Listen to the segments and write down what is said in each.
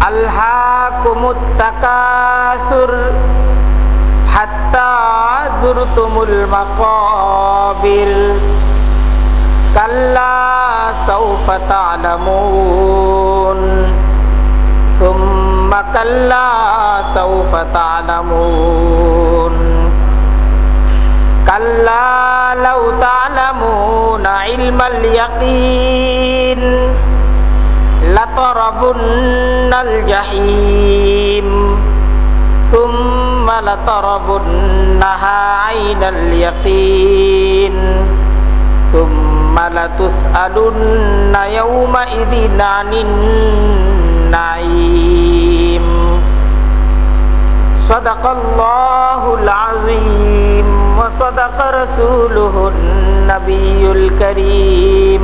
আল্লাহ কুমুত তাকাসুর হাত্তা জুরতুমুল মাকাবির কাল্লা সাউফা তালামুন সুম্মা কাল্লা সাউফা তালামুন لطرفن الجحيم ثم لترفنها عين اليقين ثم لتسألن يومئذ عن النعيم صدق الله العظيم وصدق رسوله النبي الكريم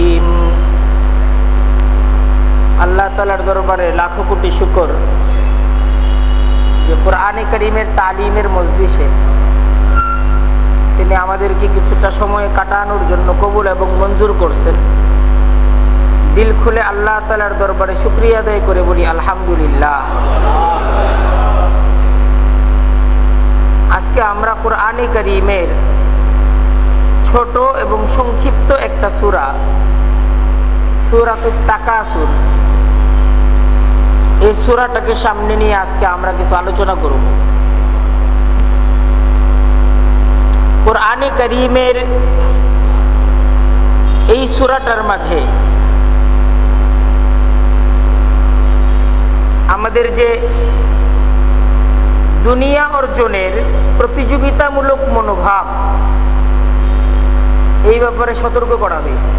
আল্লাহ তালার দরবারে লাখো কোটি শুকর যে কোরআনে করিমের তালিমের মজলিসে তিনি আমাদেরকে কিছুটা সময় কাটানোর জন্য কবুল এবং মঞ্জুর করছেন। দিল খুলে আল্লাহ তালার দরবারে শুক্রিয়া আদায় করে বলি, আলহামদুলিল্লাহ। আজকে আমরা কোরআনে করিমের ছোট এবং সংক্ষিপ্ত একটা সুরা সুরাতুর তাকাসুর এই সুরাটাকে সামনে নিয়ে আজকে আমরা কিছু আলোচনা করব। কোরআনে করিমের এই সুরাটার মাঝে আমাদের যে দুনিয়া অর্জনের প্রতিযোগিতামূলক মনোভাব, এই ব্যাপারে সতর্ক করা হয়েছে।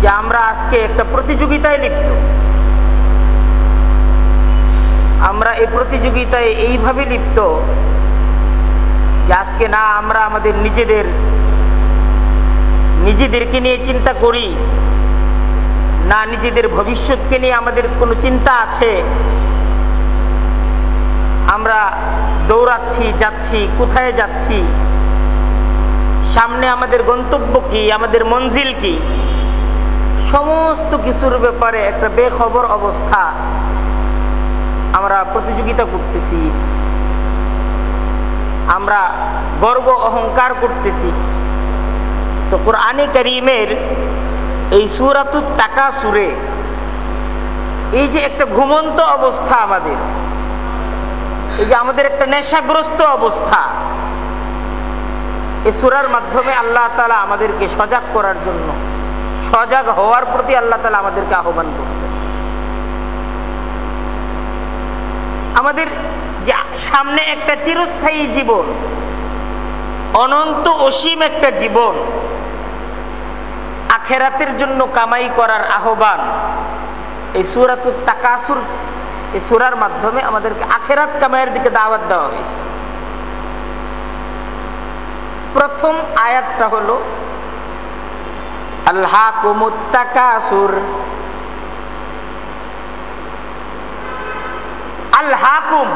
যে আমরা আজকে একটা প্রতিযোগিতায় লিপ্ত। আমরা এই প্রতিযোগিতায় এইভাবে লিপ্ত যে আজকে না আমরা আমাদের নিজেদের, নিজেদেরকে নিয়ে চিন্তা করি, না নিজেদের ভবিষ্যৎকে নিয়ে আমাদের কোনো চিন্তা আছে। আমরা দৌড়াচ্ছি, যাচ্ছি, কোথায় যাচ্ছি? সামনে আমাদের গন্তব্য কি? আমাদের মঞ্জিল কি? সমস্ত কিছুর ব্যাপারে একটা বেখবর অবস্থা আমরা প্রতিযোগিতা করতেছি। আমরা গর্ব অহংকার করতেছি। তো কোরআনে করিমের এই সুরাতুর টাকা সুরে এই যে একটা ঘুমন্ত অবস্থা আমাদের, এই যে আমাদের একটা নেশাগ্রস্ত অবস্থা, এই সুরার মাধ্যমে আল্লাহ তালা আমাদেরকে সজাগ করার জন্য সজাগ হওয়ার প্রতি আল্লাহ তালা আমাদেরকে আহ্বান করছে। আমাদের যে সামনে একটা চিরস্থায়ী জীবন, অনন্ত অসীম একটা জীবন, আখেরাতের জন্য কামাই করার আহ্বান, এই সুরাতুর তাকাসুর, এই সুরার মাধ্যমে আমাদেরকে আখেরাত কামাইয়ের দিকে দাওয়াত দেওয়া হয়েছে। প্রথম আয়াতটা হলো আল্লাহ কুমুত্তাকাসুর আল হাকুম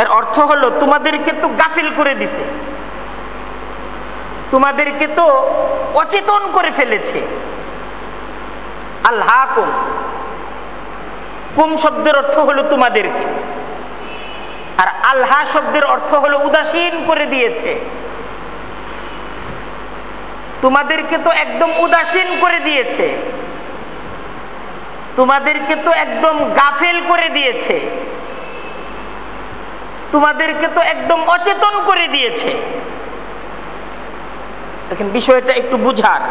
এর অর্থ হলো তোমাদেরকে তো গাফিল করে দিছে, তোমাদেরকে তো অচেতন করে ফেলেছে। আল হাকুম কুম শব্দের অর্থ হলো তোমাদেরকে, আর আল্লাহ শব্দের অর্থ হলো উদাসীন করে দিয়েছে। তোমাদেরকে তো একদম উদাসীন করে দিয়েছে। তোমাদেরকে তো একদম গাফেল করে দিয়েছে। তোমাদেরকে তো একদম অচেতন করে দিয়েছে। দেখেন, বিষয়টা একটু বুঝার।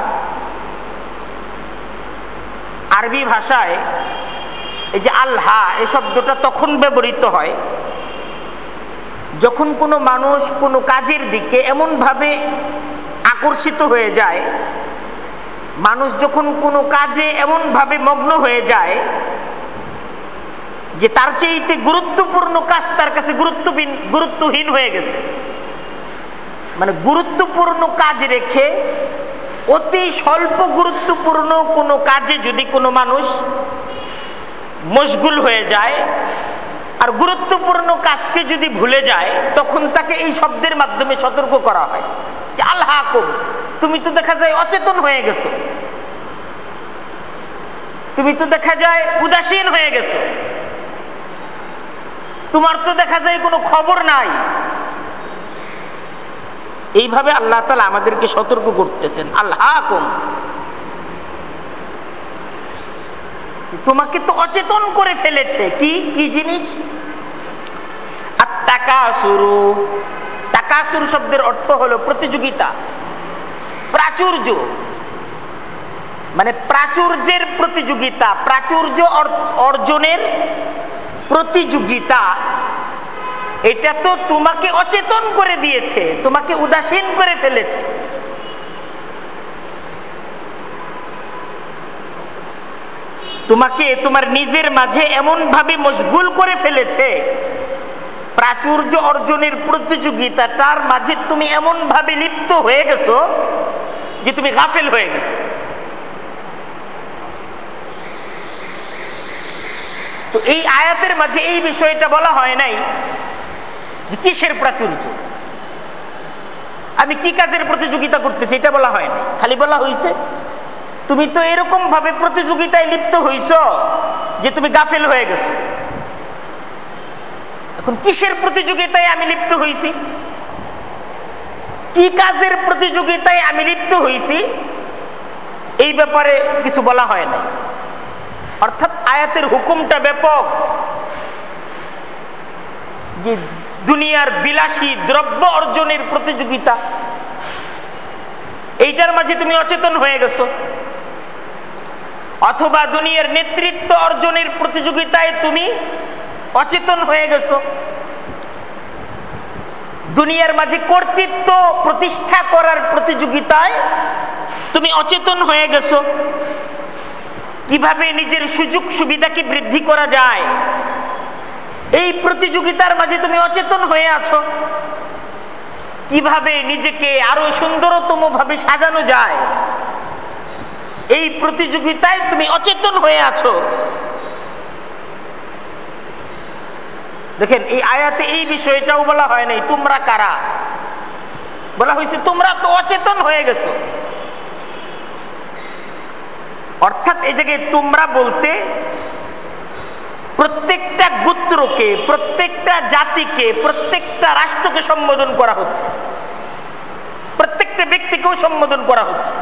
আরবি ভাষায় এই যে আল্লাহ এই শব্দটা তখন ব্যবহৃত হয়, যখন কোনো মানুষ কোনো কাজের দিকে এমনভাবে আকর্ষিত হয়ে যায়। মানুষ যখন কোনো কাজে এমনভাবে মগ্ন হয়ে যায় যে তার চেয়েতে গুরুত্বপূর্ণ কাজ তার কাছে গুরুত্বহীন গুরুত্বহীন হয়ে গেছে। মানে গুরুত্বপূর্ণ কাজ রেখে অতি স্বল্প গুরুত্বপূর্ণ কোনো কাজে যদি কোনো মানুষ মশগুল হয়ে যায় আর গুরুত্বপূর্ণ কাজকে যদি ভুলে যায়, তখন তাকে এই শব্দের মাধ্যমে সতর্ক করা হয়। যে আল্লাহ তুমি তো দেখা যায় অচেতন হয়ে গেছো। তুমি তো দেখা যায় উদাসীন হয়ে গেছো। তোমার তো দেখা যায় কোনো খবর নাই। এইভাবে আল্লাহ তালা আমাদেরকে সতর্ক করতেছেন আল্লাহ কম তোমাকে তো অচেতন করে ফেলেছে। কি কি জিনিস? আর টাকা শুরু টাকা শুরু শব্দের অর্থ হলো প্রতিযোগিতা, প্রাচুর্য। মানে প্রাচুর্যের প্রতিযোগিতা, প্রাচুর্য অর্জনের প্রতিযোগিতা। এটা তো তোমাকে অচেতন করে দিয়েছে, তোমাকে উদাসীন করে ফেলেছে। তোমাকে তোমার নিজের মাঝে এমন ভাবে মশগুল করে ফেলেছে প্রাচুর্য অর্জনের প্রতিযোগিতাটার মাঝে তুমি এমন ভাবে লিপ্ত হয়ে গেছো যে তুমি গাফেল হয়ে গেছো। তো এই আয়াতের মাঝে এই বিষয়টা বলা হয় নাই যে কিসের প্রাচুর্য। আমি কি কাজের প্রতিযোগিতা করতেছি এটা বলা হয় নাই। খালি বলা হয়েছে তুমি তো এরকম ভাবে প্রতিযোগিতায় লিপ্ত হইছ যে তুমি গাফেল হয়ে গেছো। এখন কিসের প্রতিযোগিতায় আমি লিপ্ত হয়েছি কি কাজের প্রতিযোগিতায় আমি লিপ্ত হয়েছি এই ব্যাপারে কিছু বলা হয় নাই। অর্থাৎ আয়াতের হুকুমটা ব্যাপক। যে দুনিয়ার বিলাসী দ্রব্য অর্জনের প্রতিযোগিতা, এইটার মাঝে তুমি অচেতন হয়ে গেছো। অথবা দুনিয়ার নেতৃত্ব অর্জনের প্রতিযোগিতায় তুমি অচেতন হয়ে গেছো। দুনিয়ার মাঝে কর্তৃত্ব প্রতিষ্ঠা করার প্রতিযোগিতায় তুমি অচেতন হয়ে গেছো। কীভাবে নিজের সুযোগ সুবিধাকে বৃদ্ধি করা যায়? এই প্রতিযোগিতার মাঝে তুমি অচেতন হয়ে আছো। কীভাবে নিজেকে আরও সুন্দরতম ভাবে সাজানো যায়? এই প্রতিযোগিতায় তুমি অচেতন হয়ে আছো। দেখেন, এই আয়াতে এই বিষয়টাও বলা হয় নাই, তোমরা কারা? বলা হয়েছে, তোমরা তো অচেতন হয়ে গেছো। অর্থাৎ এই জায়গায় তোমরা বলতে প্রত্যেকটা গোত্রকে, প্রত্যেকটা জাতিকে, প্রত্যেকটা রাষ্ট্রকে সম্বোধন করা হচ্ছে। প্রত্যেকটা ব্যক্তিকেও সম্বোধন করা হচ্ছে।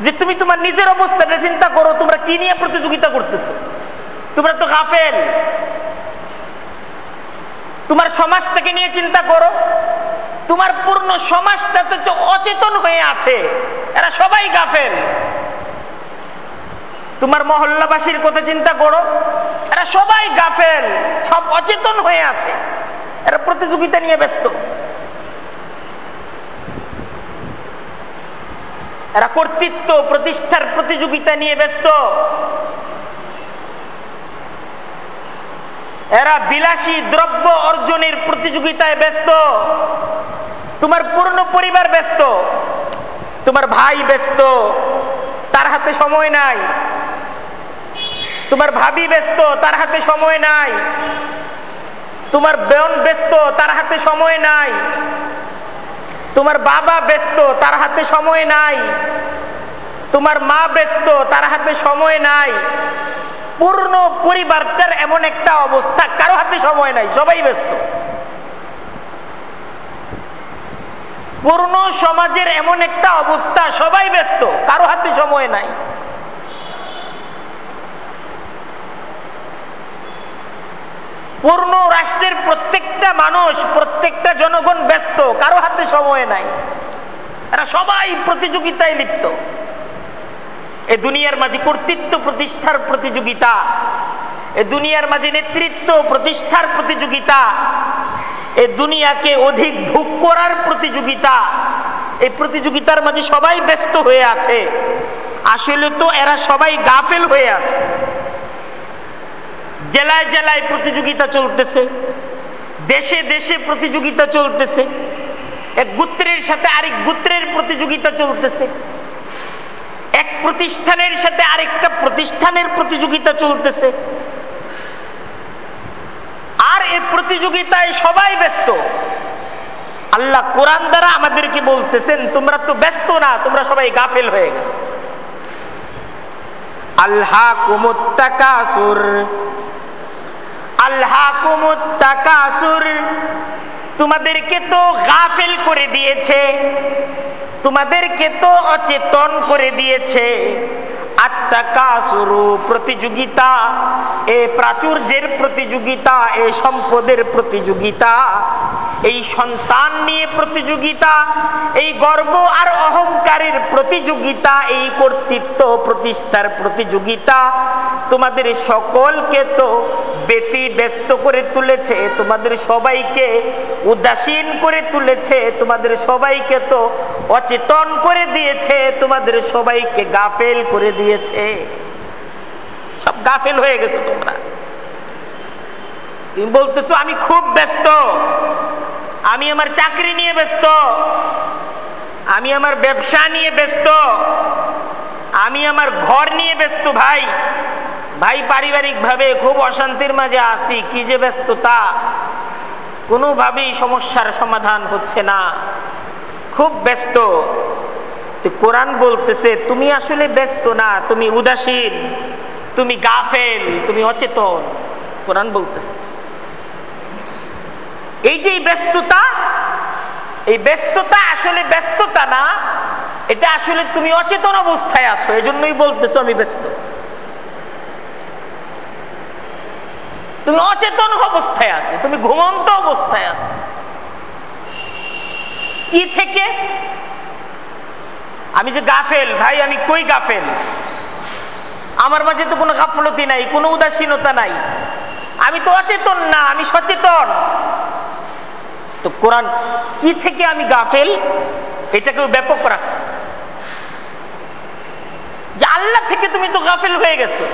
যে তুমি তোমার নিজের অবস্থাটা চিন্তা করো, তোমরা কি নিয়ে প্রতিযোগিতা করতেছো? তোমরা তো গাফেল। তোমার সমাজটাকে নিয়ে চিন্তা করো। তোমার পূর্ণ সমাজটা তো অচেতন হয়ে আছে। এরা সবাই গাফেল। তোমার মহল্লাবাসীর কথা চিন্তা করো। এরা সবাই গাফেল। সব অচেতন হয়ে আছে। এরা প্রতিযোগিতা নিয়ে ব্যস্ত। এরা কর্তৃত্ব, প্রতিষ্ঠার প্রতিযোগিতা নিয়ে ব্যস্ত। এরা বিলাসী দ্রব্য অর্জনের প্রতিযোগিতায় ব্যস্ত। তোমার পূর্ণ পরিবার ব্যস্ত। তোমার ভাই ব্যস্ত। তার হাতে সময় নাই। তোমার ভাবি ব্যস্ত, তার হাতে সময় নাই। তোমার বেয়ন ব্যস্ত, তার হাতে সময় নাই। তোমার বাবা ব্যস্ত, তার হাতে সময় নাই। তোমার মা ব্যস্ত, তার হাতে সময় নাই। পূর্ণ পরিবারটার এমন একটা অবস্থা, কারও হাতে সময় নাই, সবাই ব্যস্ত। পূর্ণ সমাজের এমন একটা অবস্থা, সবাই ব্যস্ত, কারও হাতে সময় নাই। পূর্ণ রাষ্ট্রের প্রত্যেকটা মানুষ, প্রত্যেকটা জনগণ ব্যস্ত, কারও হাতে সময় নাই। এরা সবাই প্রতিযোগিতায় লিপ্ত। এ দুনিয়ার মাঝে কর্তৃত্ব প্রতিষ্ঠার প্রতিযোগিতা। এ দুনিয়ার মাঝে নেতৃত্ব প্রতিষ্ঠার প্রতিযোগিতা। এ দুনিয়াকে অধিক ভোগ করার প্রতিযোগিতা। এই প্রতিযোগিতার মাঝে সবাই ব্যস্ত হয়ে আছে। আসলে তো এরা সবাই গাফেল হয়ে আছে। জেলায় জেলায় প্রতিযোগিতা চলতেছে। দেশে দেশে প্রতিযোগিতা চলতেছে। এক গুত্রের সাথে আরেক গুত্রের প্রতিযোগিতা চলতেছে। এক প্রতিষ্ঠানের সাথে আরেকটা প্রতিষ্ঠানের প্রতিযোগিতা চলতেছে। আর এই প্রতিযোগিতায় সবাই ব্যস্ত। আল্লাহ কোরআন দ্বারা আমাদেরকে বলতেছেন, তোমরা তো ব্যস্ত না, তোমরা সবাই গাফেল হয়ে গেছো। আল্লাহ কুমুত্তাকাসুর। আল্লাহ কুমুত্তাকাসুর। তোমাদেরকে তো গাফেল করে দিয়েছে। তোমাদেরকে তো অচেতন করে দিয়েছে। প্রতিযোগিতা, এ প্রাচুর্যের প্রতিযোগিতা, এ সম্পদের প্রতিযোগিতা, এই সন্তান নিয়ে প্রতিযোগিতা, এই গর্ব আর অহংকারের প্রতিযোগিতা, এই কর্তৃত্ব প্রতিষ্ঠার প্রতিযোগিতা তোমাদের সকলকে তো ব্যতি ব্যস্ত করে তুলেছে, তোমাদের সবাইকে উদাসীন করে তুলেছে, তোমাদের সবাইকে তো অচেতন করে দিয়েছে, তোমাদের সবাইকে গাফেল করে দিয়েছে। সব গাফেল হয়ে গেছো তোমরা। তুমি বলতেছো, আমি খুব ব্যস্ত। আমি আমার চাকরি নিয়ে ব্যস্ত। আমি আমার ব্যবসা নিয়ে ব্যস্ত। আমি আমার ঘর নিয়ে ব্যস্ত ভাই। ভাই পারিবারিকভাবে খুব অশান্তির মাঝে আসি কি যে ব্যস্ততা। কোনোভাবেই সমস্যার সমাধান হচ্ছে না। খুব ব্যস্ত। কোরআন বলতেছে, তুমি আসলে ব্যস্ত না, তুমি উদাসীন, তুমি গাফেল, তুমি অচেতন। কোরআন বলতেছে। এই যে ব্যস্ততা, এই ব্যস্ততা আসলে ব্যস্ততা না, এটা আসলে তুমি অচেতন অবস্থায় আছো, এজন্যই বলতেছো আমি ব্যস্ত। তুমি অচেতন অবস্থায় আছো, তুমি ঘুমন্ত অবস্থায় আছো। কি থেকে? আমি যে গাফেল, ভাই, আমি কই গাফেল? আমার মাঝে তো কোনো গাফলতি নাই, কোনো উদাসীনতা নাই। আমি তো অচেতন না, আমি সচেতন। তো কোরআন, কি থেকে আমি গাফেল? এটাকেও ব্যাপক রাখছে। যে আল্লাহ থেকে তুমি তো গাফেল হয়ে গেছো।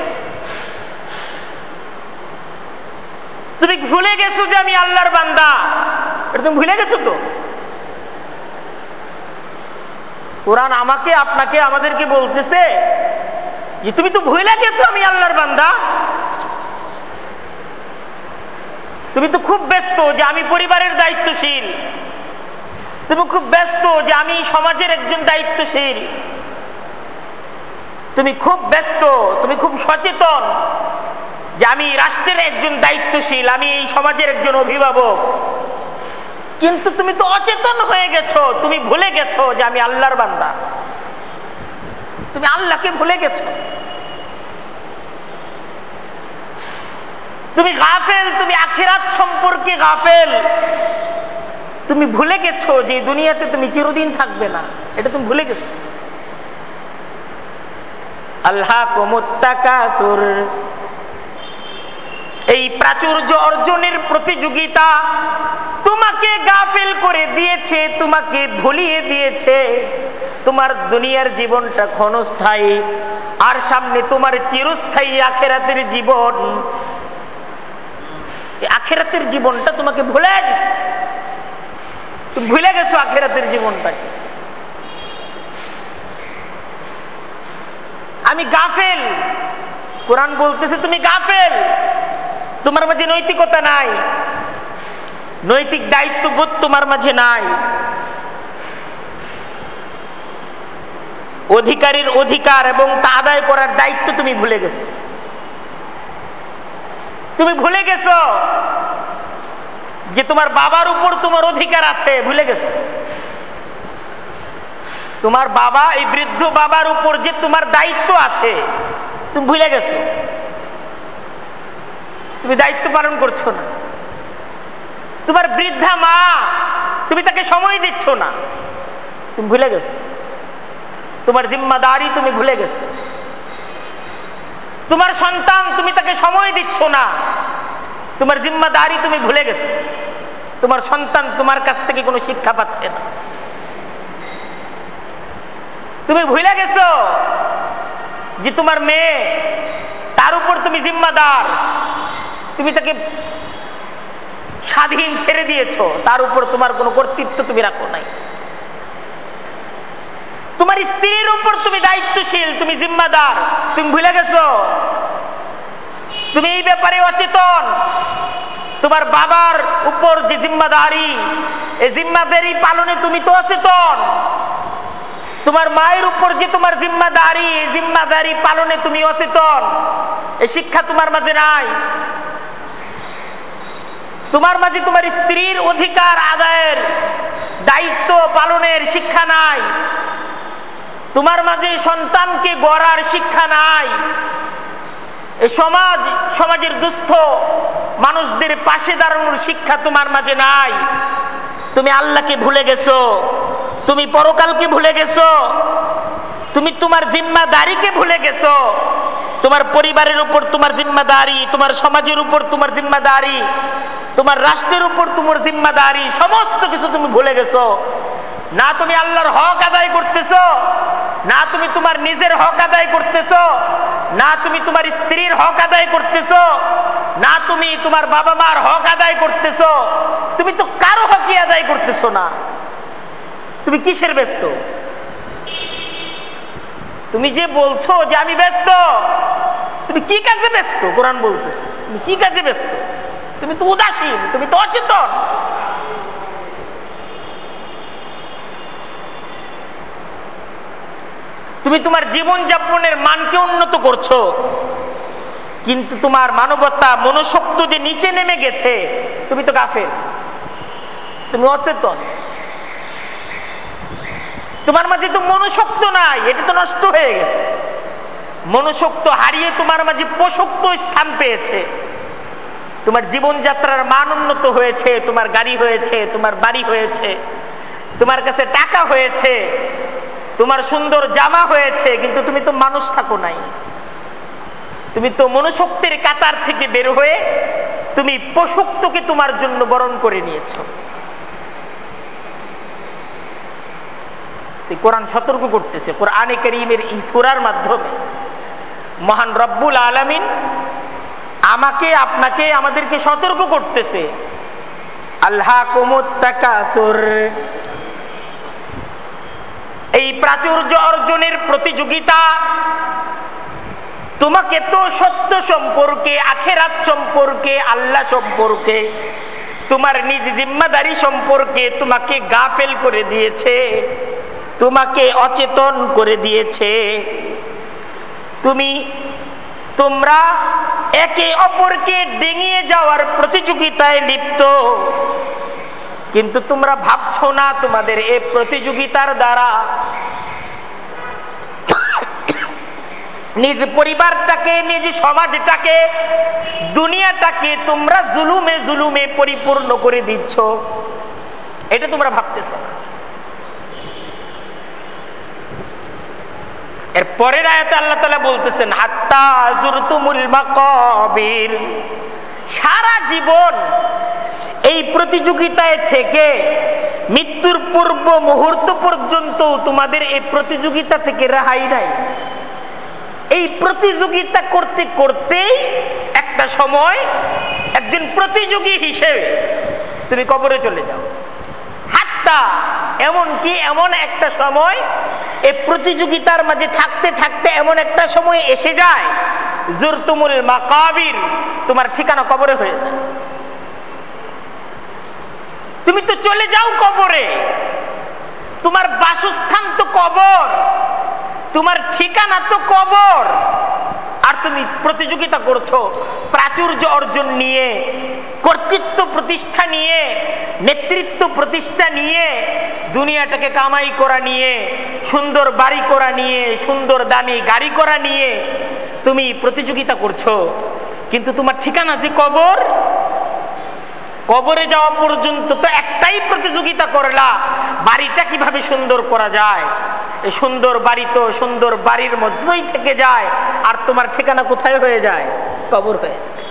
তুমি ভুলে গেছো যে আমি আল্লাহর বান্দা? এটা তুমি ভুলে গেছো তো? কোরআন আমাকে, আপনাকে, আমাদেরকে বলতেছে যে তুমি তো ভুলে গেছো আমি আল্লাহর বান্দা। তুমি তো খুব ব্যস্ত যে আমি পরিবারের দায়িত্বশীল। তুমি খুব ব্যস্ত যে আমি সমাজের একজন দায়িত্বশীল। তুমি খুব ব্যস্ত, তুমি খুব সচেতন। যে আমি রাষ্ট্রের একজন দায়িত্বশীল, আমি এই সমাজের একজন অভিভাবক। কিন্তু তুমি তো অচেতন হয়ে গেছো, তুমি ভুলে গেছো যে আমি আল্লাহর বান্দা। তুমি আল্লাহকে ভুলে গেছো। তুমি গাফেল, তুমি আখিরাত সম্পর্কে গাফেল। তুমি ভুলে গেছো যে দুনিয়াতে তুমি চিরদিন থাকবে না। এটা তুমি ভুলে গেছো। আল্লাহ কমুত্তাকাসুর। এই প্রাচুর্য অর্জনের প্রতিযোগিতা তোমাকে গাফেল করে দিয়েছে, তোমাকে ভুলিয়ে দিয়েছে। তোমার দুনিয়ার জীবনটা ক্ষণস্থায়ী, আর সামনে তোমার চিরস্থায়ী আখেরাতের জীবন। আখেরাতের জীবনটা তোমাকে ভুলে গেছে। তুমি ভুলে গেছো আখেরাতের জীবনটাকে। আমি গাফেল। কোরআন বলতেছে তুমি গাফেল। তোমার মাঝে নৈতিকতা নাই। নৈতিক দায়িত্ববোধ তোমার মাঝে নাই। অধিকারীর অধিকার এবং তা আদায় করার দায়িত্ব তুমি ভুলে গেছো। তুমি ভুলে গেছো যে তোমার বাবার উপর তোমার অধিকার আছে, ভুলে গেছো। তোমার বাবা, এই বৃদ্ধ বাবার উপর যে তোমার দায়িত্ব আছে, তুমি ভুলে গেছো। তুমি দায়িত্ব পালন করছ না। তোমার বৃদ্ধা মা, তুমি তাকে সময় দিচ্ছ না। তুমি ভুলে গেছো। তোমার জিম্মাদারি তুমি ভুলে গেছো। তোমার সন্তান তুমি তাকে সময় দিচ্ছ না। তোমার জিম্মাদারি তুমি ভুলে গেছো। তোমার সন্তান তোমার কাছ থেকে কোনো শিক্ষা পাচ্ছে না। তুমি ভুলে গেছো যে তোমার মেয়ে, তার উপর তুমি জিম্মাদার। তুমি তাকে স্বাধীন ছেড়ে দিয়েছ, তার উপর তোমার কোনো কর্তৃত্ব তুমি রাখো নাই। তোমার স্ত্রীর উপর তুমি দায়িত্বশীল, তুমি জিম্মাদার, তুমি ভুলে গেছো? তুমি এই ব্যাপারে অচেতন। তোমার বাবার উপর যে জিম্মাদারি, এই জিম্মাদারি পালনে তুমি তো অচেতন। তোমার মায়ের উপর যে তোমার জিম্মাদারি, এই জিম্মাদারি পালনে তুমি অচেতন। এই শিক্ষা তোমার মাঝে নাই। তোমার মাঝে তোমার স্ত্রীর অধিকার আদায়ের দায়িত্ব পালনের শিক্ষা নাই। তোমার মাঝে সন্তানকে গড়ার শিক্ষা নাই। সমাজ, সমাজের দুস্থ মানুষদের পাশে দাঁড়ানোর শিক্ষা তোমার মাঝে নাই। তুমি আল্লাহকে ভুলে গেছো, তুমি পরকালকে ভুলে গেছো, তুমি তোমার জিম্মাদারিকে ভুলে গেছো। তোমার পরিবারের উপর তোমার জিম্মাদারি, তোমার সমাজের উপর তোমার জিম্মাদারি, তোমার রাষ্ট্রের উপর তোমার জিম্মাদারি, সমস্ত কিছু তুমি ভুলে গেছো। না তুমি আল্লাহর হক আদায় করতেছো, না তুমি তোমার নিজের হক আদায় করতেছ, না তুমি তোমার স্ত্রীর হক আদায় করতেছো, না তুমি তোমার বাবা মার হক আদায় করতেছো। তুমি তো কারও হকই আদায় করতেছো না। তুমি কিসের ব্যস্ত? তুমি যে বলছো যে আমি ব্যস্ত, তুমি কি কাজে ব্যস্ত? কোরআন বলতেছে, তুমি কি কাজে ব্যস্ত? তুমি তো উদাসীন, তুমি তো অচেতন। তুমি তোমার জীবন যাপনের মানকে উন্নত করছ, কিন্তু তোমার মানবতা মনশক্ত যে নিচে নেমে গেছে, তুমি তো গাফের তুমি অচেতন। তোমার মাঝে তো মনুশক্ত নাই, এটা তো নষ্ট হয়ে গেছে। মনুশক্ত হারিয়ে তোমার মাঝে পোষক্ত স্থান পেয়েছে। তোমার জীবনযাত্রার মান উন্নত হয়েছে, তোমার গাড়ি হয়েছে, তোমার বাড়ি হয়েছে, তোমার কাছে টাকা হয়েছে, তোমার সুন্দর জামা হয়েছে, কিন্তু তুমি তো মানুষ থাকো নাই। তুমি তো মনুশক্তির কাতার থেকে বের হয়ে তুমি পশুক্তকে তোমার জন্য বরণ করে নিয়েছো। কোরআন সতর্ক করতেছে। কোরআনে করিমের এই মাধ্যমে। মহান রব্বুল আলমিন আমাকে, আপনাকে, আমাদেরকে সতর্ক করতেছে। আল্লাহ কুমুত্তাকাসুর এই প্রাচুর্য অর্জনের প্রতিযোগিতা তোমাকে তো সত্য সম্পর্কে, আখেরাত সম্পর্কে, আল্লাহ সম্পর্কে, তোমার নিজ জিম্মাদারি সম্পর্কে তোমাকে গাফেল করে দিয়েছে। তোমাকে অচেতন করে দিয়েছে। তুমি, তোমরা একে অপরকে ডিঙিয়ে যাওয়ার প্রতিযোগিতায় লিপ্ত। কিন্তু তোমরা ভাবছ না তোমাদের এই প্রতিযোগিতার দ্বারা নিজ পরিবারটাকে, নিজ সমাজটাকে, দুনিয়াটাকে তোমরা জুলুমে জুলুমে পরিপূর্ণ করে দিচ্ছ। এটা তোমরা ভাবতেছ না। এর পরের আয়াতে আল্লাহ তালা বলতেছেন, হাত্তা জুরতুমুল মাকাবির। সারা জীবন এই প্রতিযোগিতায় থেকে, মৃত্যুর পূর্ব মুহূর্ত পর্যন্ত তোমাদের এই প্রতিযোগিতা থেকে রেহাই নাই। এই প্রতিযোগিতা করতে করতেই একটা সময় একজন প্রতিযোগী হিসেবে তুমি কবরে চলে যাও। হাত্তা এমন কি এমন একটা সময় এই প্রতিযোগিতার মাঝে থাকতে থাকতে এমন একটা সময় এসে যায়, জুরতুমুল মাকাবির, তোমার ঠিকানা কবরে হয়ে যায়। তুমি তো চলে যাও কবরে, তোমার বাসস্থান তো কবর, তোমার ঠিকানা তো কবর, আর তুমি প্রতিযোগিতা করছ, প্রাচুর্য অর্জন নিয়ে কর্তৃত্ব প্রতিষ্ঠা নিয়ে, নেতৃত্ব প্রতিষ্ঠা নিয়ে, দুনিয়াটাকে কামাই করা নিয়ে, সুন্দর বাড়ি করা নিয়ে, সুন্দর দামি গাড়ি করা নিয়ে তুমি প্রতিযোগিতা করছ। কিন্তু তোমার ঠিকানা যে কবর, কবরে যাওয়া পর্যন্ত তো একটাই প্রতিযোগিতা করলা, বাড়িটা কীভাবে সুন্দর করা যায়? এই সুন্দর বাড়ি তো সুন্দর বাড়ির মধ্যেই থেকে যায়, আর তোমার ঠিকানা কোথায় হয়ে যায়? কবর হয়ে যায়।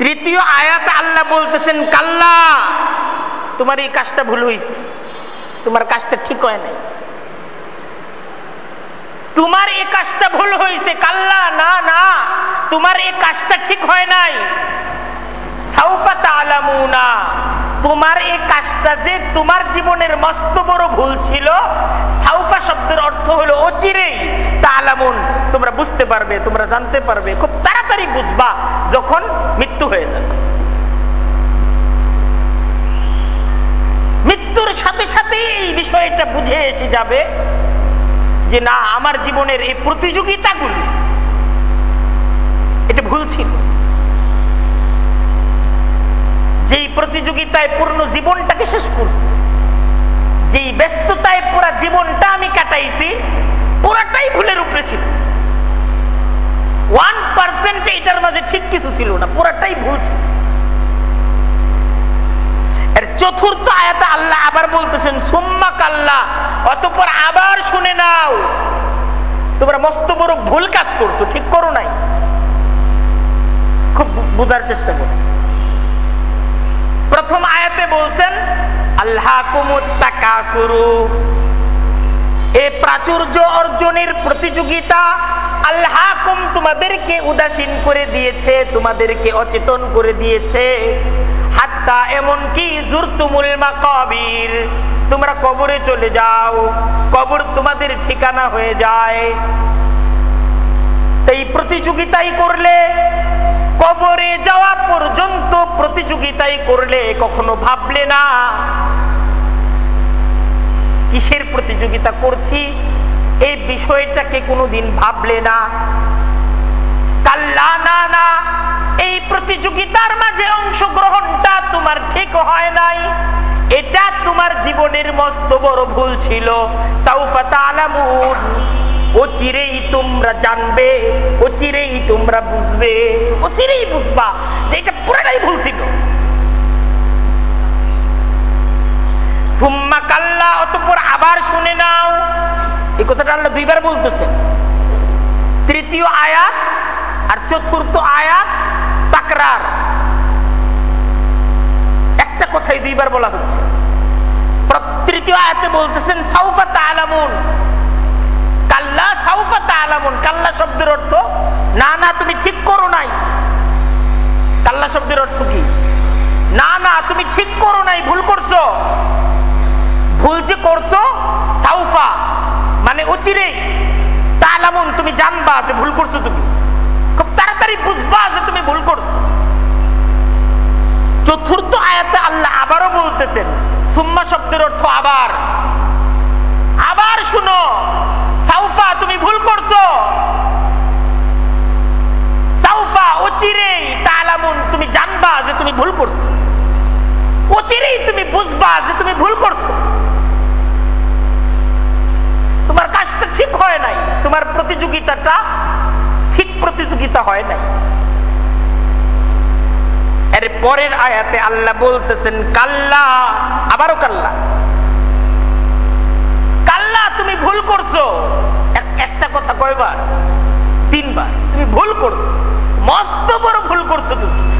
তৃতীয় আয়াত আল্লাহ বলতেছেন, কাল্লা, তোমার এই কাজটা ভুল হয়েছে তোমার কাজটা ঠিক হয় নাই। তোমার এই কাজটা ভুল হয়েছে কাল্লা, না না, তোমার এই কাজটা ঠিক হয় নাই। তোমার এই কাজটা যে তোমার জীবনের মস্ত বড় ভুল ছিল, সাউফা শব্দের অর্থ হলো অচিরেই তালামুন তোমরা বুঝতে পারবে, তোমরা জানতে পারবে, খুব তাড়াতাড়ি বুঝবা যখন মৃত্যু হয়ে যাবে। মৃত্যুর সাথে সাথে এই বিষয়টা বুঝে এসে যাবে যে না, আমার জীবনের এই প্রতিযোগিতাগুলি, এটা ভুল ছিল। যেই প্রতিযোগিতায় পূর্ণ জীবনটাকে শেষ করছে, যেই ব্যস্ততায় পুরা জীবনটা আমি কাটাইছি, পুরাটাই ভুলের উপরে ছিল। ওয়ান পার্সেন্ট এটার মাঝে ঠিক কিছু ছিল না, পুরাটাই ভুল ছিল। চতুর্থ আয়াতে আল্লাহ আবার বলতেছেন, সুম্মা কাল্লা অতপর আবার শুনে নাও। তোমরা মস্ত বড় ভুল কাজ করছ, ঠিক করো নাই। খুব বোঝার চেষ্টা করো। প্রথম আয়াতে বলছেন আল্লাহ কুমুত্তাকা শুরু এ প্রাচুর্য অর্জনের প্রতিযোগিতা আল্লাহ কুম তোমাদেরকে উদাসীন করে দিয়েছে, তোমাদেরকে অচেতন করে দিয়েছে। হাত্তা এমনকি জুরতুমুল মাকাবির, তোমরা কবরে চলে যাও, কবর তোমাদের ঠিকানা হয়ে যায়। এই প্রতিযোগিতাই করলে, কবরে যাওয়া পর্যন্ত প্রতিযোগিতাই করলে কখনো ভাবলে না। কিসের প্রতিযোগিতা করছি? এই বিষয়টাকে কোনোদিন ভাবলে না। কাল্লা না না, এই প্রতিযোগিতার মাঝে অংশগ্রহণটা তোমার ঠিক হয় নাই। এটা তোমার জীবনের মস্ত বড় ভুল ছিল। ও চিরেই তোমরা জানবে, ও চিরেই তোমরা বুঝবে, ও চিরেই বুঝবা যে এটা পুরোটাই ভুল ছিল। সুম্মা কাল্লা, অতপর আবার শুনে নাও এই কথাটা আল্লাহ দুইবার বলতেছেন তৃতীয় আয়াত আর চতুর্থ আয়াত তাকরার। একটা কথাই দুইবার বলা হচ্ছে। তৃতীয় আয়াতে বলতেছেন, সাউফা তালামুন কাল্লা সাউফা তালামুন কাল্লা শব্দের অর্থ, না না, তুমি ঠিক করো নাই। কাল্লা শব্দের অর্থ কি? না না, তুমি ঠিক করো নাই, ভুল করছ। ভুল যে করছ, সাউফা। মানে অচিরেই তালামুন তুমি জানবা যে ভুল করছ তুমি। খুব তাড়াতাড়ি বুঝবা যে তুমি ভুল করছ। চতুর্থ আয়াতে আল্লাহ আবারও বলতেছেন, সুম্মা শব্দের অর্থ আবার। আবার শুনো, সাউফা, তুমি ভুল করছ। সাউফা অচিরেই তালামুন তুমি জানবা যে তুমি ভুল করছ। অচিরেই তুমি বুঝবা যে তুমি ভুল করছ। তোমার কাজটা ঠিক হয় নাই। তোমার প্রতিযোগিতাটা ঠিক প্রতিযোগিতা হয় নাই। এর পরের আয়াতে আল্লাহ বলতেছেন, কাল্লা। আবারও কাল্লা। কাল্লা, তুমি ভুল করছ। একটা কথা কয়বার? তিনবার। তুমি ভুল করছ। মস্ত বড় ভুল করছ তুমি।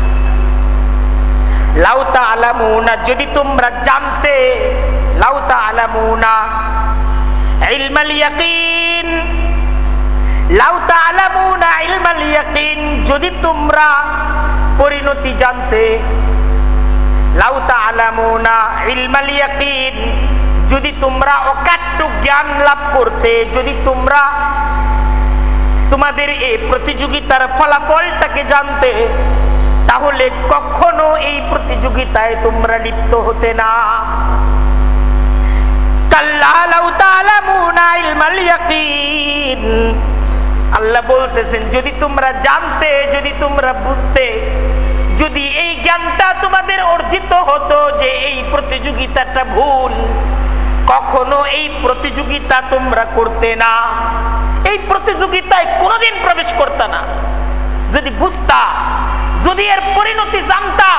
লাউতা আলামুনা, যদি তোমরা জানতে লাউতা আলামুনা যদি তোমরা পরিণতি জানতে যদি তোমরা অকাট্য জ্ঞান লাভ করতে, যদি তোমরা তোমাদের এই প্রতিযোগিতার ফলাফলটাকে জানতে, তাহলে কখনো এই প্রতিযোগিতায় তোমরা লিপ্ত হতে না। আল্লাহ বলতেছেন, যদি তোমরা জানতে, যদি তোমরা বুঝতে, যদি এই জ্ঞানটা তোমাদের অর্জিত হতো যে এই প্রতিযোগিতাটা ভুল, কখনো এই প্রতিযোগিতা তোমরা করতে না। এই প্রতিযোগিতায় কোনোদিন প্রবেশ করতে না। যদি বুঝতা, যদি এর পরিণতি জানতা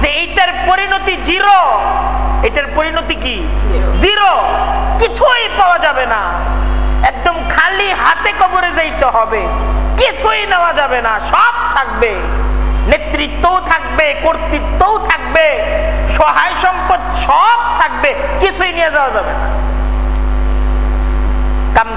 যে এইটার পরিণতি জিরো এটার পরিণতি কি? জিরো কিছুই পাওয়া যাবে না। একদম খালি হাতে কবরে যাইতে হবে। কিছুই নেওয়া যাবে না। সব থাকবে। নেতৃত্বও থাকবে, কর্তৃত্বও থাকবে, সহায় সম্পদ সব থাকবে। কিছুই নিয়ে যাওয়া যাবে না। كم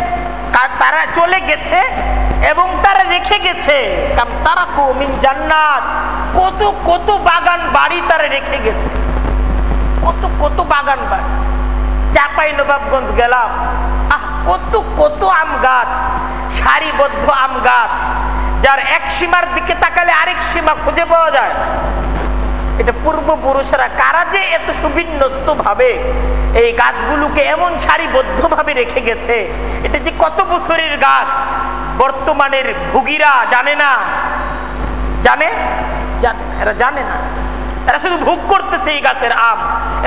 তারা চলে গেছে এবং তারা রেখে গেছে। কাম তারা কু মিন জান্নাত। কত কত বাগান বাড়ি তারা রেখে গেছে। কত কত বাগান বাড়ি। চাপাই নবাবগঞ্জ গেলাম। আহ, কত কত আম গাছ। সারিবদ্ধ আম গাছ। যার এক সীমার দিকে তাকালে আরেক সীমা খুঁজে পাওয়া যায় এটা পূর্বপুরুষেরা কারা যে এত সুবিন্যস্ত ভাবে এই গাছগুলোকে এমন সারিবদ্ধ ভাবে রেখে গেছে? এটা যে কত বছরের গাছ? বর্তমানের ভুগিরা জানে না। জানে? জানে এরা জানে না। এরা শুধু ভোগ করতেছে এই গাছের আম।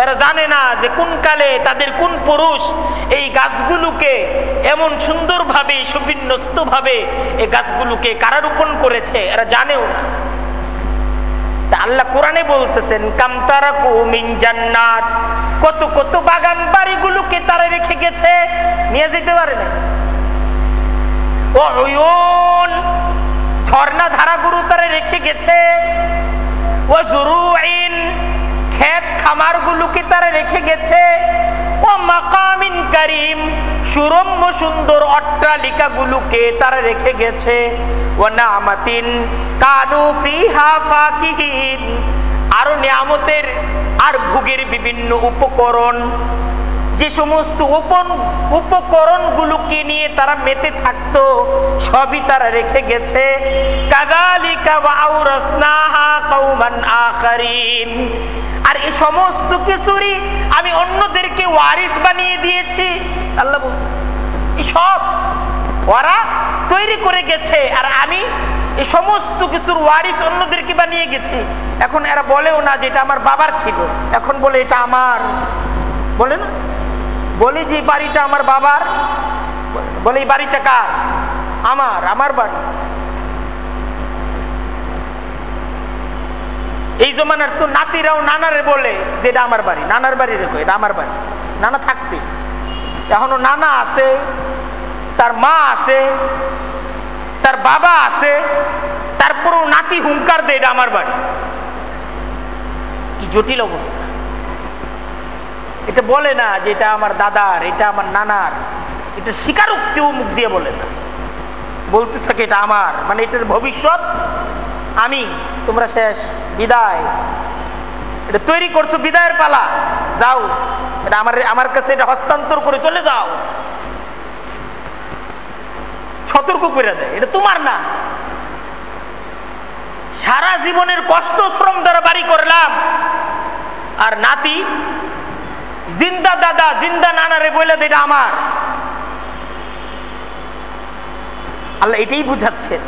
এরা জানে না যে কোন কালে তাদের কোন পুরুষ এই গাছগুলোকে এমন সুন্দরভাবে সুবিন্যস্ত ভাবে এই গাছগুলোকে কারা রোপণ করেছে। এরা জানেও না। আল্লাহ কোরআনে বলতেছেন কামতারা কুমিন জান্নাত। কত কত বাগান বাড়িগুলোকে তারা রেখে গেছে, নিয়ে যেতে পারে না ও ঝর্ণা ধারাগুরু তারা রেখে গেছে, ও খামারগুলোকে তারা রেখে গেছে করিম সুন্দর অট্টালিকাগুলোকে তারা রেখে গেছে। নিয়ামতের আর ভুগের বিভিন্ন উপকরণ যে সমস্ত উপন উপকরণগুলোকে নিয়ে তারা মেতে থাকতো, সবই তারা রেখে গেছে। আর এই সমস্ত কিছুরই আমি অন্যদেরকে ওয়ারিস বানিয়ে দিয়েছি। আল্লাহ বলতেছে এই সব ওরা তৈরি করে গেছে আর আমি এই সমস্ত কিছুর ওয়ারিস অন্যদেরকে বানিয়ে গেছি। এখন এরা বলেও না যে এটা আমার বাবার ছিল। এখন বলে এটা আমার। বলে না? বলি, যে বাড়িটা আমার বাবার, বলে, এই বাড়িটা কার? আমার আমার বাড়ি। এই জমানার তো নাতিরাও নানারে বলে যে এটা আমার বাড়ি। নানার বাড়ি রেখো, এটা আমার বাড়ি। নানা থাকতে। এখনও নানা আছে, তার মা আছে, তার বাবা আছে, তারপরও নাতি হুঙ্কার দেয়, এটা আমার বাড়ি। কি জটিল অবস্থা। এটা বলে না যে এটা আমার দাদার, এটা আমার নানার। এটা স্বীকারোক্তিও মুখ দিয়ে বলে না। বলতে থাকে এটা আমার মানে এটার ভবিষ্যৎ আমি, তোমরা শেষ, বিদায়। এটা তৈরি করছ বিদায়ের পালা। যাও, এটা আমার আমার কাছে এটা হস্তান্তর করে চলে যাও। সতর্ক করে দেয়, এটা তোমার না। সারা জীবনের কষ্ট, শ্রম দ্বারা বাড়ি করলাম। আর নাতি জিন্দা দাদা, জিন্দা নানা রে বলে এটা আমার। আল্লাহ এটাই বুঝাচ্ছেন।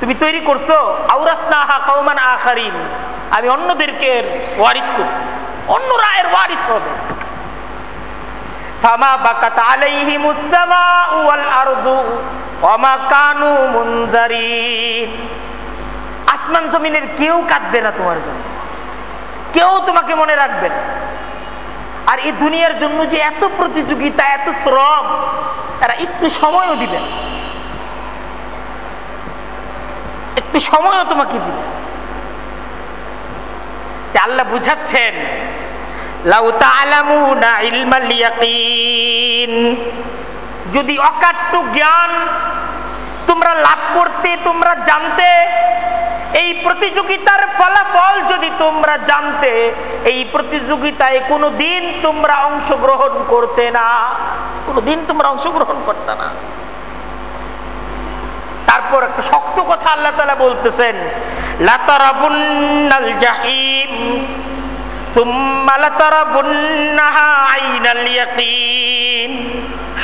তুমি তৈরি করছ আউরাসনাহা কৌমান আখারিন। আমি অন্যদেরকে ওয়ারিস করি। অন্য রায়ের ওয়ারিস হবে। ফামা বাকাত আলাইহিমুস সামাউ ওয়াল আরদু ওয়ামা কানু মুনজারিন। আসমান জমিনের কেউ কাঁদবে না তোমার জন্য। কেউ তোমাকে মনে রাখবে না। আর এই দুনিয়ার জন্য যে এত প্রতিযোগিতা, এত শ্রম, এরা একটু সময়ও দিবে একটু সময়ও তোমাকে দিবে আল্লাহ বুঝাচ্ছেন যদি অকাট্য জ্ঞান তোমরা লাভ করতে, তোমরা জানতে এই প্রতিযোগিতার ফলাফল যদি তোমরা জানতে, এই প্রতিযোগিতায় কোনো দিন তোমরা অংশগ্রহণ করতে না। কোনো দিন তোমরা অংশগ্রহণ করতে না। তারপর একটা শক্ত কথা আল্লাহ তালা বলতেছেন লাতারাবুন্নাল জাহিম।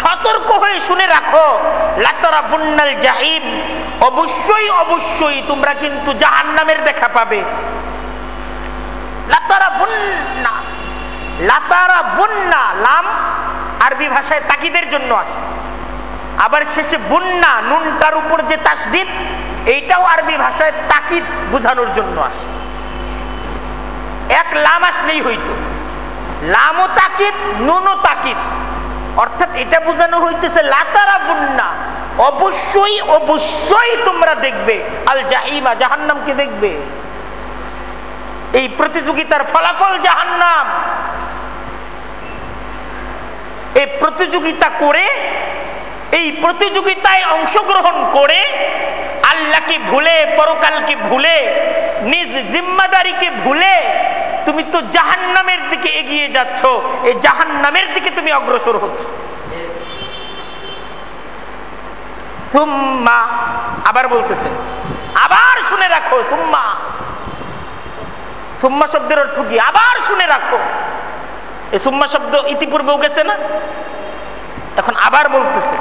সতর্ক হয়ে শুনে রাখো লাতারা বুন্নাল জাহিম। অবশ্যই অবশ্যই তোমরা কিন্তু জাহান্নামের দেখা পাবে। লাতারা বুন্না লাতারা বুন্না লাম আরবি ভাষায় তাকিদের জন্য আসে। আবার শেষে বুন্না, নুনটার উপর যে তাসদিদ, এইটাও আরবি ভাষায় তাকিদ বোঝানোর জন্য আসে। এক লাম আসলেই হইতো। লামও তাকিদ, নুনও তাকিদ। অর্থাৎ এটা বোঝানো হইতেছে, লাতারা বুন্না, অবশ্যই অবশ্যই তোমরা দেখবে, আল জাহিমা, জাহান্নামকে দেখবে। এই প্রতিযোগিতার ফলাফল জাহান্নাম। এই প্রতিযোগিতা করে, এই প্রতিযোগিতায় অংশগ্রহণ করে, আল্লাহকে ভুলে, পরকালকে ভুলে, নিজ জিম্মাদারিকে ভুলে তুমি তো জাহান নামের দিকে এগিয়ে যাচ্ছ, এই জাহান নামের দিকে তুমি অগ্রসর হচ্ছ। সুম্মা, আবার বলতেছে, আবার শুনে রাখো, সুম্মা। সুম্মা শব্দের অর্থ কি? আবার শুনে রাখো। এই সুম্মা শব্দ ইতিপূর্বেও গেছে না? এখন আবার বলতেছে,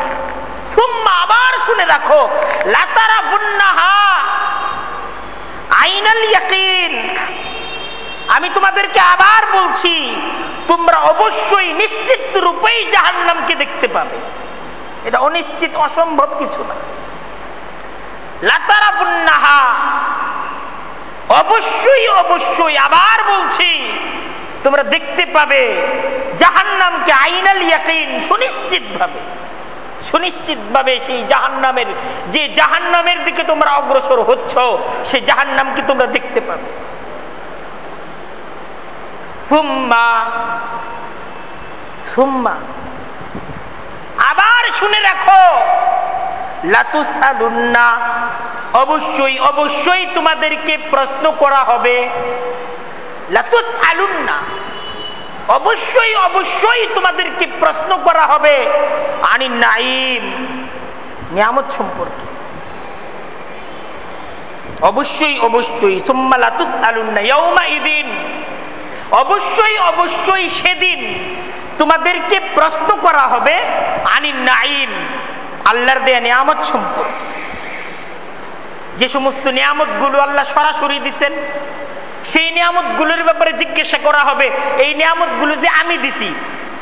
সুম্মা, আবার শুনে রাখো লাতারা বুন্নাহা আইনাল ইয়াকিন। আমি তোমাদেরকে আবার বলছি, তোমরা অবশ্যই নিশ্চিত রূপেই জাহান্নামকে দেখতে পাবে। এটা অনিশ্চিত, অসম্ভব কিছু না। লাতারা বুন্নাহা অবশ্যই অবশ্যই আবার বলছি, তোমরা দেখতে পাবে, জাহান্নামকে আইনাল ইয়াকিন সুনিশ্চিত ভাবে সুনিশ্চিত ভাবে সেই জাহান্নামের, যে জাহান্নামের দিকে তোমরা অগ্রসর হচ্ছ সেই জাহান্নামকে তোমরা দেখতে পাবে। সুম্মা। সুম্মা। আবার শুনে রাখো। লাতুস আলুন্না অবশ্যই অবশ্যই তোমাদেরকে প্রশ্ন করা হবে। লাতুস আলুন্না অবশ্যই অবশ্যই তোমাদেরকে প্রশ্ন করা হবে। আনি নাইম নিয়ামত সম্পর্কে। অবশ্যই অবশ্যই। সুম্মা লাতুস আলুন্না ইয়ৌমা ইদিন অবশ্যই অবশ্যই সেদিন তোমাদেরকে প্রশ্ন করা হবে আনি নাইম আল্লাহর দেয়া নিয়ামত সম্পর্কে। যে সমস্ত নিয়ামতগুলো আল্লাহ সরাসরি দিচ্ছেন সেই নিয়ামতগুলোর ব্যাপারে জিজ্ঞাসা করা হবে, এই নিয়ামতগুলো যে আমি দিছি,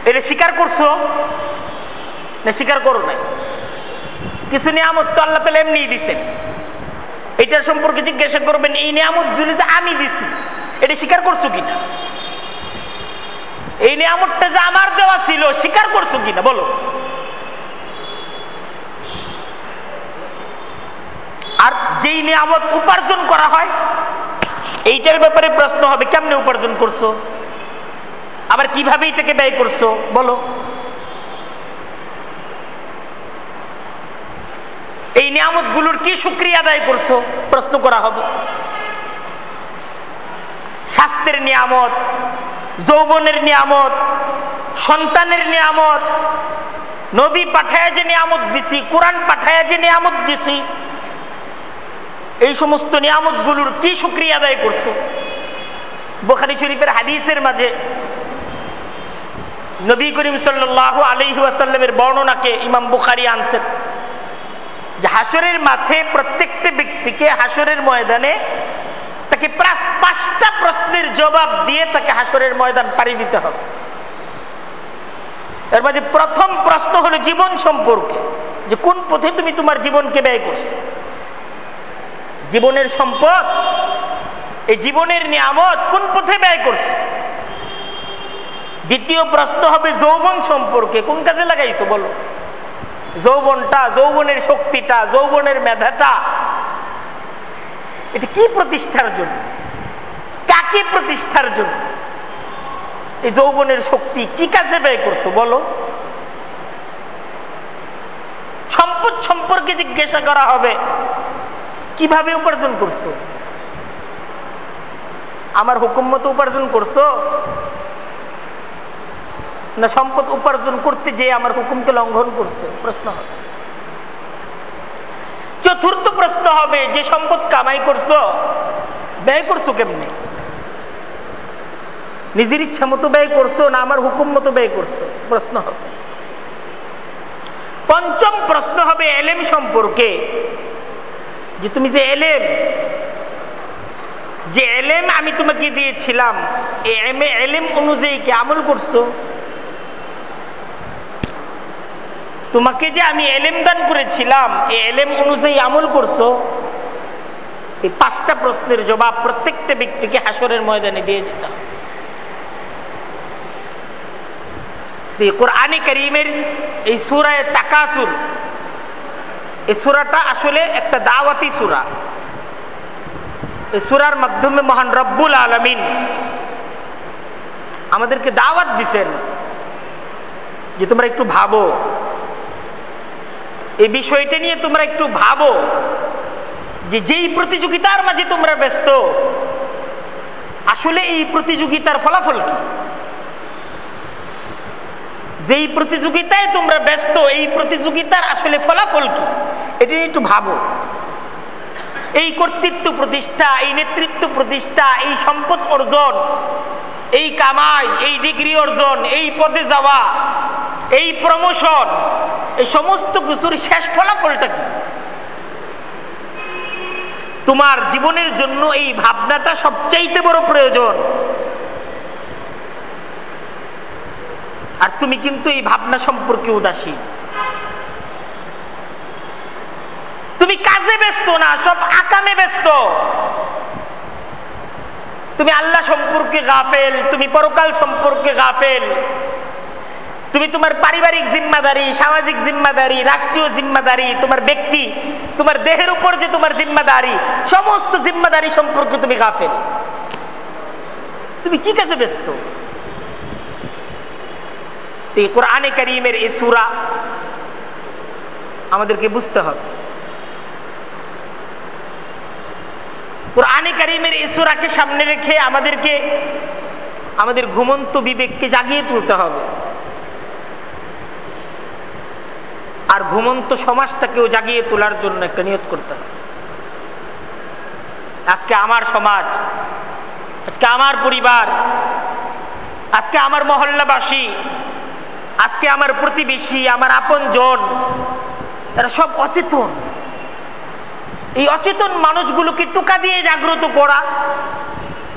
এটা স্বীকার করছ? না, স্বীকার করো নাই। কিছু নিয়ামত তো আল্লাহ তালা এমনি দিছেন। এটার সম্পর্কে জিজ্ঞাসা করবেন, এই নিয়ামতগুলো যে আমি দিছি, এটা স্বীকার করছ কিনা? এই নিয়ামতটা যে আমার দেওয়া ছিল, স্বীকার করছ কিনা? বলো। আর যেই নিয়ামত উপার্জন করা হয়, এইটার ব্যাপারে প্রশ্ন হবে, কেমনে উপার্জন করছ? আবার কীভাবে এটাকে ব্যয় করছ? বলো। এই নিয়ামতগুলোর কি সুক্রিয়া আদায় করছ? প্রশ্ন করা হবে। স্বাস্থ্যের নিয়ামত, যৌবনের নিয়ামত, সন্তানের নিয়ামত, নবী পাঠায় যে নিয়ামত দিছি, কোরআন পাঠায় যে নিয়ামত দিছি, এই সমস্ত নিয়ামতগুলোর কি সুক্রিয়া আদায় করছ? বোখারি শরীফের হাদিসের মাঝে নবী করিম সাল্লাহ আলহি আসাল্লামের বর্ণনাকে ইমাম বুখারি আনছেন যে হাসরের মাঠে প্রত্যেকটা ব্যক্তিকে হাসরের ময়দানে তাকে পাঁচটা প্রশ্নের জবাব দিয়ে তাকে হাসরের ময়দান পাড়ি দিতে হবে। এর মাঝে প্রথম প্রশ্ন হলো জীবন সম্পর্কে, যে কোন পথে তুমি তোমার জীবনকে ব্যয় করছ? জীবনের সম্পদ, এই জীবনের নিয়ামত কোন পথে ব্যয় করছ? দ্বিতীয় প্রশ্ন হবে যৌবন সম্পর্কে, কোন কাজে লাগাইছো বলো? যৌবনটা, যৌবনের শক্তিটা, যৌবনের মেধাটা এটা কি প্রতিষ্ঠার জন্য? কাকে প্রতিষ্ঠার জন্য? এই যৌবনের শক্তি কি কাজে ব্যয় করছ বলো? সম্পদ সম্পর্কে জিজ্ঞাসা করা হবে। কীভাবে উপার্জন করছ? আমার হুকুম মতো উপার্জন করছ? না সম্পদ উপার্জন করতে যে আমার হুকুমকে লঙ্ঘন করছে? প্রশ্ন হবে। চতুর্থ প্রশ্ন হবে, যে সম্পদ কামাই করছ, ব্যয় করছ কেমনে? নিজের ইচ্ছা মতো ব্যয় করছ না আমার হুকুম মতো ব্যয় করছ? প্রশ্ন হবে। পঞ্চম প্রশ্ন হবে এলেম সম্পর্কে। যে তুমি যে এলেম যে এলেম আমি তোমাকে দিয়েছিলাম এলেম অনুযায়ী কি আমল করছ? তোমাকে যে আমি এলেম দান করেছিলাম, এই এলেম অনুযায়ী আমল করছ? এই পাঁচটা প্রশ্নের জবাব প্রত্যেকটা ব্যক্তিকে হাসরের ময়দানে দিয়ে যেতে হবে। কোরআনে করিমের এই সুরায় তাকাসুর, এই সুরাটা আসলে একটা দাওয়াতি সুরা। এই সুরার মাধ্যমে মহান রব্বুল আলমিন আমাদেরকে দাওয়াত দিছেন যে তোমরা একটু ভাবো। এই বিষয়টা নিয়ে তোমরা একটু ভাবো যে যেই প্রতিযোগিতার মাঝে তোমরা ব্যস্ত, আসলে এই প্রতিযোগিতার ফলাফল কি? যেই প্রতিযোগিতায় তোমরা ব্যস্ত, এই প্রতিযোগিতার আসলে ফলাফল কি? এটা একটু ভাবো। এই কর্তৃত্ব প্রতিষ্ঠা, এই নেতৃত্ব প্রতিষ্ঠা, এই সম্পদ অর্জন, এই কামাই, এই ডিগ্রি অর্জন, এই পদে যাওয়া এই প্রমোশন এই সমস্ত কিছুর শেষ ফলাফলটা কি? তোমার জীবনের জন্য এই ভাবনাটা সবচাইতে বড় প্রয়োজন। আর তুমি কিন্তু এই ভাবনা সম্পর্কে উদাসীন। তুমি কাজে ব্যস্ত না, সব আকামে ব্যস্ত। তুমি আল্লাহ সম্পর্কে গাফেল, তুমি পরকাল সম্পর্কে গাফেল। তুমি তোমার পারিবারিক জিম্মাদারি, সামাজিক জিম্মাদারি, রাষ্ট্রীয় জিম্মাদারি, তোমার ব্যক্তি, তোমার দেহের উপর যে তোমার জিম্মাদারি, সমস্ত জিম্মাদারি সম্পর্কে তুমি গাফেল। তুমি কি কাজে ব্যস্ত? কোরআনে করিমের এই সুরা আমাদেরকে বুঝতে হবে। কোরআনে করিমের এই সুরাকে সামনে রেখে আমাদেরকে, আমাদের ঘুমন্ত বিবেককে জাগিয়ে তুলতে হবে। আর ঘুমন্ত সমাজটাকেও জাগিয়ে তোলার জন্য একটা নিয়ত করতে হবে আজকে আমার সমাজ, আজকে আমার পরিবার, আজকে আমার মহল্লাবাসী, আজকে আমার প্রতিবেশী, আমার আপন জন এরা সব অচেতন। এই অচেতন মানুষগুলোকে টোকা দিয়ে জাগ্রত করা,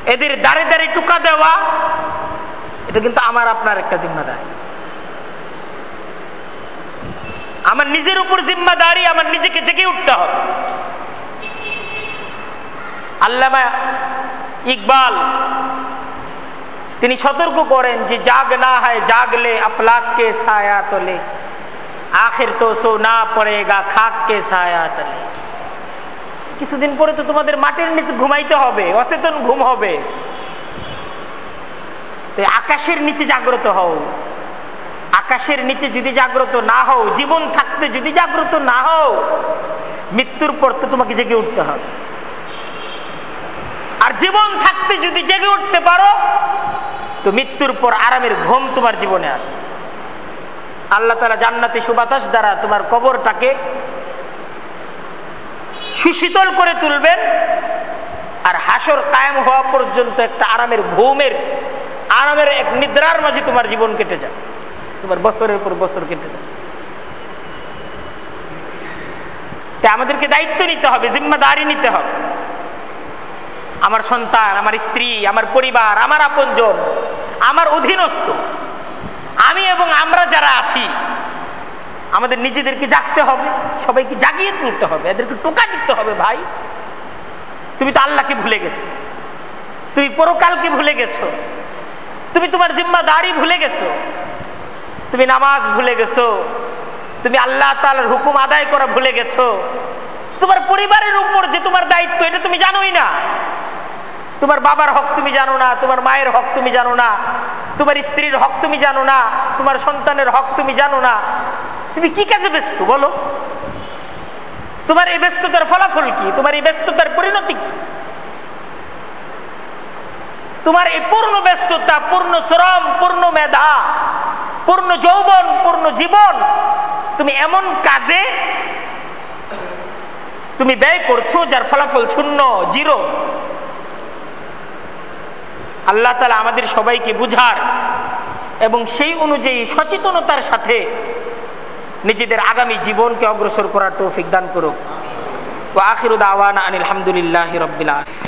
এদের দাঁড়ে দাঁড়ে টোকা দেওয়া, এটা কিন্তু আমার, আপনার একটা জিম্মাদারি। আমার নিজের উপর জিম্মাদারি আমার নিজেকে জেগে উঠতে হবে। আল্লামা ইকবাল, তিনি সতর্ক করেন যে জাগ না হয়, জাগলে আফলাক কে ছায়া তোলে। আখের তো সো না পড়েগা খাক কে ছায়া তোলে। কিছুদিন পরে তো তোমাদের মাটির নিচে ঘুমাইতে হবে, অচেতন ঘুম হবে। আকাশের নিচে জাগ্রত হও। আকাশের নিচে যদি জাগ্রত না হও, জীবন থাকতে যদি জাগ্রত না হও, মৃত্যুর পর তো তোমাকে জেগে উঠতে হবে। আর জীবন থাকতে যদি জেগে উঠতে পারো, তো মৃত্যুর পর আরামের ঘুম তোমার জীবনে আসে আল্লাহ তালা জান্নাতি সুবাতাস দ্বারা তোমার কবরটাকে সুশীতল করে তুলবেন, আর হাসর কায়েম হওয়া পর্যন্ত একটা আরামের ঘুমের, আরামের এক নিদ্রার মাঝে তোমার জীবন কেটে যায় তোমার বছরের পর বছর কেটে যায়। আমাদেরকে দায়িত্ব নিতে হবে, জিম্মাদারি নিতে হবে। আমার সন্তান, আমার স্ত্রী, আমার পরিবার, আমার আপনজন, আমার অধীনস্থ, আমি এবং আমরা যারা আছি, আমাদের নিজেদেরকে জাগতে হবে, সবাইকে জাগিয়ে তুলতে হবে, এদেরকে টোকা দিতে হবে, ভাই। তুমি তো আল্লাহকে ভুলে গেছো। তুমি পরকালকে ভুলে গেছো। তুমি তোমার জিম্মাদারি ভুলে গেছো। তুমি নামাজ ভুলে গেছো, তুমি আল্লাহ তালার হুকুম আদায় করা ভুলে গেছো, তোমার পরিবারের উপর যে তোমার দায়িত্ব, এটা তুমি জানোই না। তোমার বাবার হক তুমি জানো না, তোমার মায়ের হক তুমি জানো না, তোমার স্ত্রীর হক তুমি জানো না, তোমার সন্তানের হক তুমি জানো না। তুমি কি কাজে ব্যস্ত বলো? তোমার এই ব্যস্ততার ফলাফল কি? তোমার এই ব্যস্ততার পরিণতি কি? তোমার এই পূর্ণ ব্যস্ততা, পূর্ণ শ্রম, পূর্ণ মেধা পূর্ণ যৌবন, পূর্ণ জীবন, তুমি এমন কাজে তুমি ব্যয় করছ যার ফলাফল শূন্য, জিরো। আল্লাহ তালা আমাদের সবাইকে বুঝার এবং সেই অনুযায়ী সচেতনতার সাথে নিজেদের আগামী জীবনকে অগ্রসর করার তৌফিক দান করুক। ও আখির দাওয়ানা আনিল আলহামদুলিল্লাহ রবিল্লা